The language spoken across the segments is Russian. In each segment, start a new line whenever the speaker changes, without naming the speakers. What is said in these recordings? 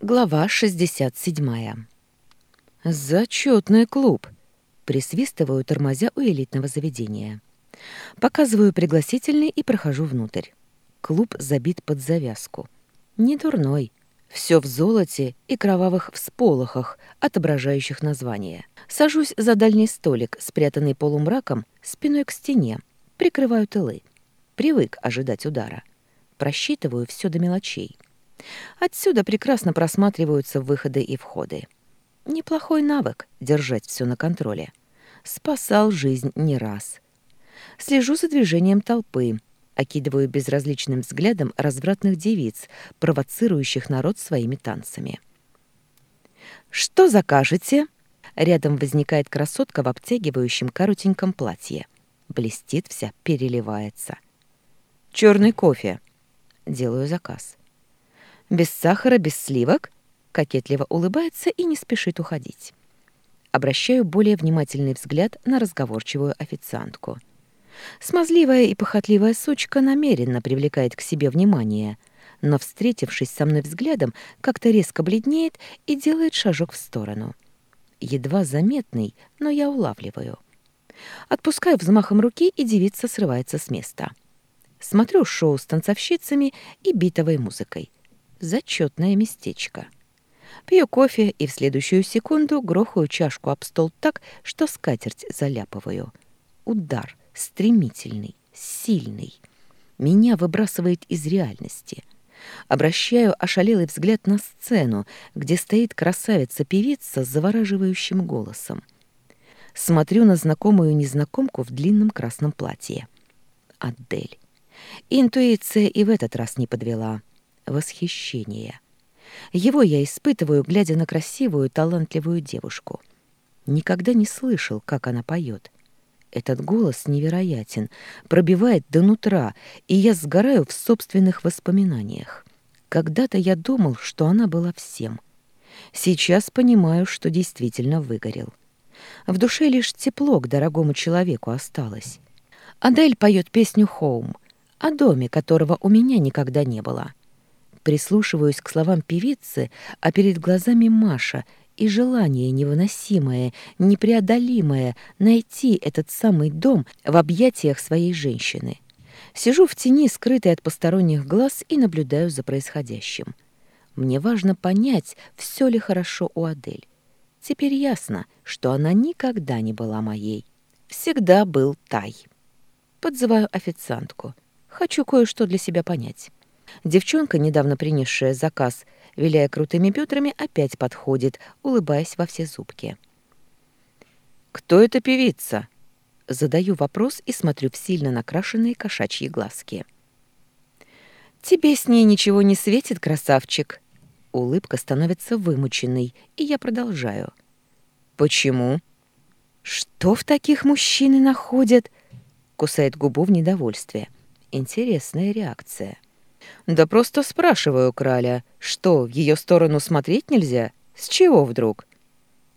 Глава 67. «Зачетный клуб!» — присвистываю, тормозя у элитного заведения. Показываю пригласительный и прохожу внутрь. Клуб забит под завязку. Не дурной. Все в золоте и кровавых всполохах, отображающих название. Сажусь за дальний столик, спрятанный полумраком, спиной к стене. Прикрываю тылы. Привык ожидать удара. Просчитываю все до мелочей. Отсюда прекрасно просматриваются выходы и входы. Неплохой навык — держать все на контроле. Спасал жизнь не раз. Слежу за движением толпы, окидываю безразличным взглядом развратных девиц, провоцирующих народ своими танцами. «Что закажете?» Рядом возникает красотка в обтягивающем коротеньком платье. Блестит вся, переливается. «Черный кофе». Делаю заказ. Без сахара, без сливок?» Кокетливо улыбается и не спешит уходить. Обращаю более внимательный взгляд на разговорчивую официантку. Смазливая и похотливая сучка намеренно привлекает к себе внимание, но, встретившись со мной взглядом, как-то резко бледнеет и делает шажок в сторону. Едва заметный, но я улавливаю. Отпускаю взмахом руки, и девица срывается с места. Смотрю шоу с танцовщицами и битовой музыкой. Зачетное местечко. Пью кофе и в следующую секунду грохаю чашку об стол так, что скатерть заляпываю. Удар стремительный, сильный. Меня выбрасывает из реальности. Обращаю ошалелый взгляд на сцену, где стоит красавица-певица с завораживающим голосом. Смотрю на знакомую незнакомку в длинном красном платье. Адель. Интуиция и в этот раз не подвела восхищения. Его я испытываю, глядя на красивую, талантливую девушку. Никогда не слышал, как она поет. Этот голос невероятен, пробивает до нутра, и я сгораю в собственных воспоминаниях. Когда-то я думал, что она была всем. Сейчас понимаю, что действительно выгорел. В душе лишь тепло к дорогому человеку осталось. Адель поет песню «Хоум», о доме, которого у меня никогда не было. Прислушиваюсь к словам певицы, а перед глазами Маша и желание невыносимое, непреодолимое найти этот самый дом в объятиях своей женщины. Сижу в тени, скрытой от посторонних глаз, и наблюдаю за происходящим. Мне важно понять, все ли хорошо у Адель. Теперь ясно, что она никогда не была моей. Всегда был Тай. Подзываю официантку. Хочу кое-что для себя понять. Девчонка, недавно принесшая заказ, виляя крутыми бедрами, опять подходит, улыбаясь во все зубки. «Кто эта певица?» Задаю вопрос и смотрю в сильно накрашенные кошачьи глазки. «Тебе с ней ничего не светит, красавчик?» Улыбка становится вымученной, и я продолжаю. «Почему?» «Что в таких мужчины находят?» Кусает губу в недовольстве. Интересная реакция. Да просто спрашиваю краля, что, в ее сторону смотреть нельзя? С чего вдруг?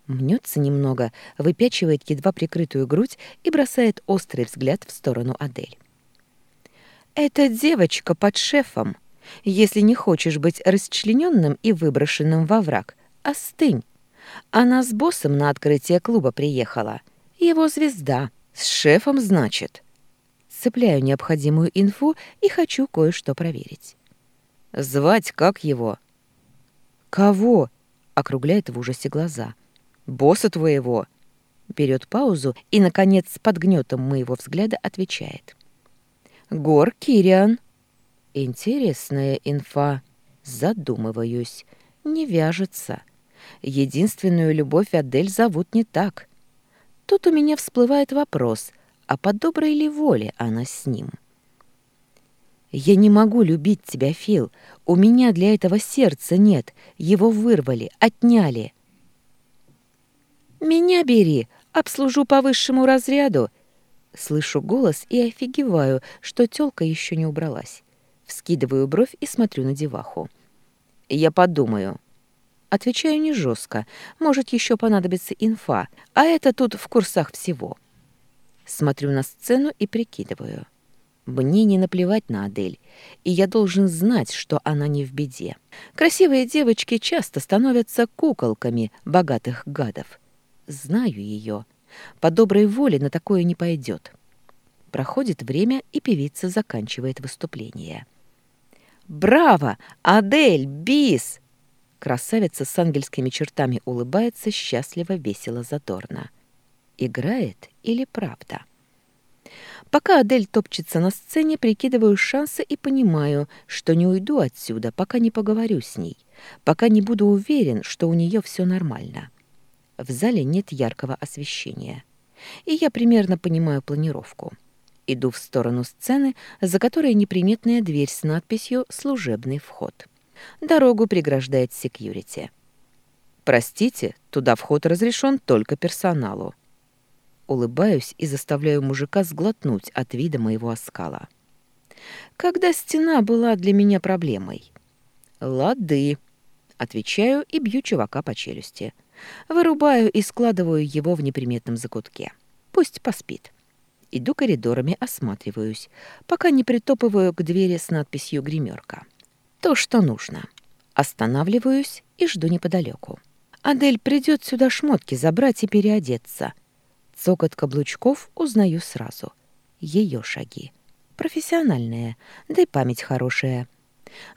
Мнется немного, выпячивает едва прикрытую грудь и бросает острый взгляд в сторону Адель. «Это девочка под шефом. Если не хочешь быть расчлененным и выброшенным во враг, остынь. Она с боссом на открытие клуба приехала. Его звезда. С шефом, значит. Цепляю необходимую инфу и хочу кое-что проверить. «Звать как его?» «Кого?» — округляет в ужасе глаза. «Босса твоего!» Берет паузу и, наконец, под гнетом моего взгляда отвечает. «Гор Кириан». «Интересная инфа. Задумываюсь. Не вяжется. Единственную любовь Адель зовут не так. Тут у меня всплывает вопрос — а по доброй ли воле она с ним? «Я не могу любить тебя, Фил. У меня для этого сердца нет. Его вырвали, отняли». «Меня бери, обслужу по высшему разряду». Слышу голос и офигеваю, что тёлка еще не убралась. Вскидываю бровь и смотрю на деваху. «Я подумаю». Отвечаю не жестко. Может, еще понадобится инфа, а это тут в курсах всего. Смотрю на сцену и прикидываю. Мне не наплевать на Адель, и я должен знать, что она не в беде. Красивые девочки часто становятся куколками богатых гадов. Знаю ее. По доброй воле на такое не пойдет. Проходит время, и певица заканчивает выступление. «Браво! Адель! Бис!» Красавица с ангельскими чертами улыбается счастливо, весело, задорно играет или правда. Пока Адель топчется на сцене, прикидываю шансы и понимаю, что не уйду отсюда, пока не поговорю с ней, пока не буду уверен, что у нее все нормально. В зале нет яркого освещения. И я примерно понимаю планировку. Иду в сторону сцены, за которой неприметная дверь с надписью «Служебный вход». Дорогу преграждает секьюрити. «Простите, туда вход разрешен только персоналу», улыбаюсь и заставляю мужика сглотнуть от вида моего оскала. «Когда стена была для меня проблемой?» «Лады», — отвечаю и бью чувака по челюсти. Вырубаю и складываю его в неприметном закутке. Пусть поспит. Иду коридорами, осматриваюсь, пока не притопываю к двери с надписью «Гримерка». То, что нужно. Останавливаюсь и жду неподалеку. Адель придет сюда шмотки забрать и переодеться цокот каблучков узнаю сразу. Ее шаги. Профессиональные, да и память хорошая.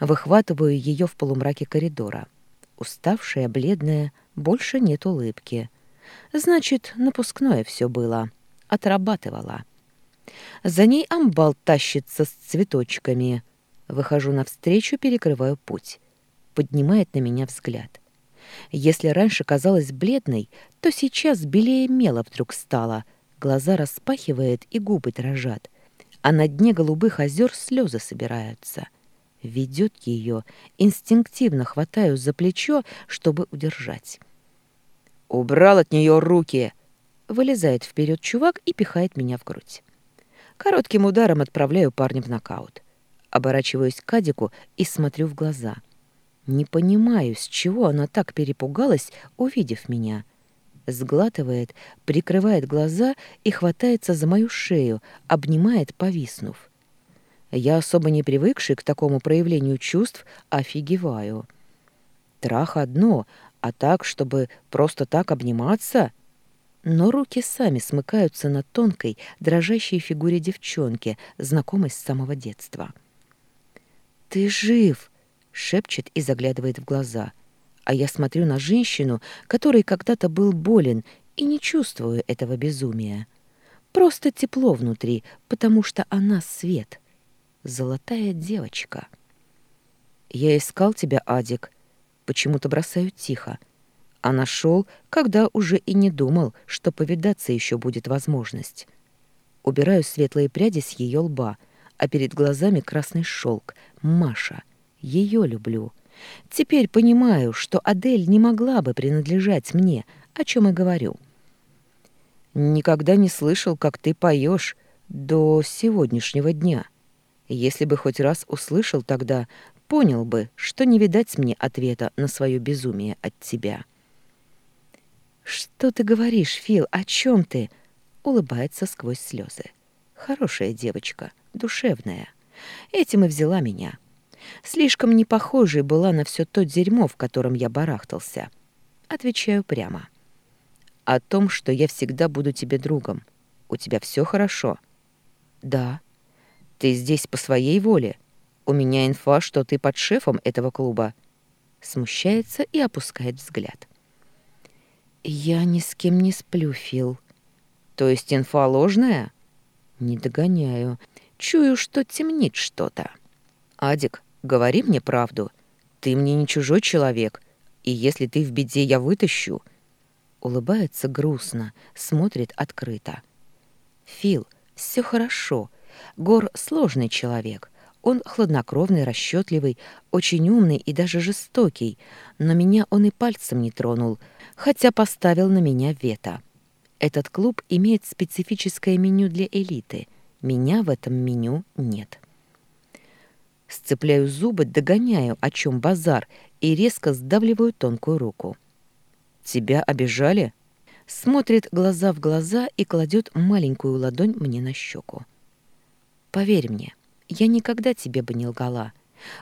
Выхватываю ее в полумраке коридора. Уставшая, бледная, больше нет улыбки. Значит, напускное все было. Отрабатывала. За ней амбал тащится с цветочками. Выхожу навстречу, перекрываю путь. Поднимает на меня взгляд. Если раньше казалась бледной, то сейчас белее мела вдруг стала, глаза распахивает и губы дрожат, а на дне голубых озер слезы собираются. Ведет ее, инстинктивно хватаю за плечо, чтобы удержать. «Убрал от нее руки!» Вылезает вперед чувак и пихает меня в грудь. Коротким ударом отправляю парня в нокаут. Оборачиваюсь к Кадику и смотрю в глаза — не понимаю, с чего она так перепугалась, увидев меня. Сглатывает, прикрывает глаза и хватается за мою шею, обнимает, повиснув. Я, особо не привыкший к такому проявлению чувств, офигеваю. Трах одно, а так, чтобы просто так обниматься? Но руки сами смыкаются на тонкой, дрожащей фигуре девчонки, знакомой с самого детства. «Ты жив!» шепчет и заглядывает в глаза. А я смотрю на женщину, который когда-то был болен, и не чувствую этого безумия. Просто тепло внутри, потому что она свет. Золотая девочка. Я искал тебя, Адик. Почему-то бросаю тихо. А нашел, когда уже и не думал, что повидаться еще будет возможность. Убираю светлые пряди с ее лба, а перед глазами красный шелк. Маша — ее люблю. Теперь понимаю, что Адель не могла бы принадлежать мне, о чем и говорю. Никогда не слышал, как ты поешь до сегодняшнего дня. Если бы хоть раз услышал тогда, понял бы, что не видать мне ответа на свое безумие от тебя. «Что ты говоришь, Фил? О чем ты?» — улыбается сквозь слезы. «Хорошая девочка, душевная. Этим и взяла меня. Слишком непохожей была на все то дерьмо, в котором я барахтался. Отвечаю прямо. О том, что я всегда буду тебе другом. У тебя все хорошо? Да. Ты здесь по своей воле? У меня инфа, что ты под шефом этого клуба. Смущается и опускает взгляд. Я ни с кем не сплю, Фил. То есть инфа ложная? Не догоняю. Чую, что темнит что-то. Адик, Говори мне правду. Ты мне не чужой человек, и если ты в беде, я вытащу». Улыбается грустно, смотрит открыто. «Фил, все хорошо. Гор сложный человек. Он хладнокровный, расчетливый, очень умный и даже жестокий, но меня он и пальцем не тронул, хотя поставил на меня вето. Этот клуб имеет специфическое меню для элиты. Меня в этом меню нет. Сцепляю зубы, догоняю, о чем базар, и резко сдавливаю тонкую руку. «Тебя обижали?» Смотрит глаза в глаза и кладет маленькую ладонь мне на щеку. «Поверь мне, я никогда тебе бы не лгала.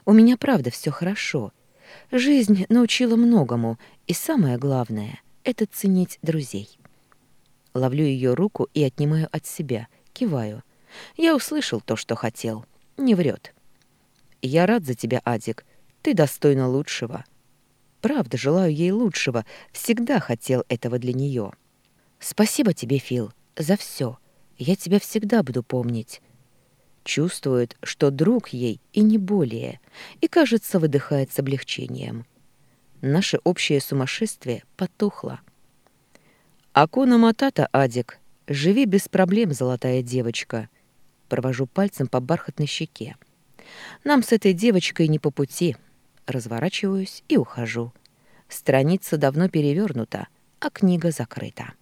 У меня правда все хорошо. Жизнь научила многому, и самое главное — это ценить друзей». Ловлю ее руку и отнимаю от себя, киваю. Я услышал то, что хотел. Не врет. Я рад за тебя, Адик. Ты достойна лучшего. Правда, желаю ей лучшего. Всегда хотел этого для нее. Спасибо тебе, Фил, за все. Я тебя всегда буду помнить. Чувствует, что друг ей и не более, и, кажется, выдыхает с облегчением. Наше общее сумасшествие потухло. «Акуна Матата, Адик, живи без проблем, золотая девочка!» Провожу пальцем по бархатной щеке. Нам с этой девочкой не по пути. Разворачиваюсь и ухожу. Страница давно перевернута, а книга закрыта.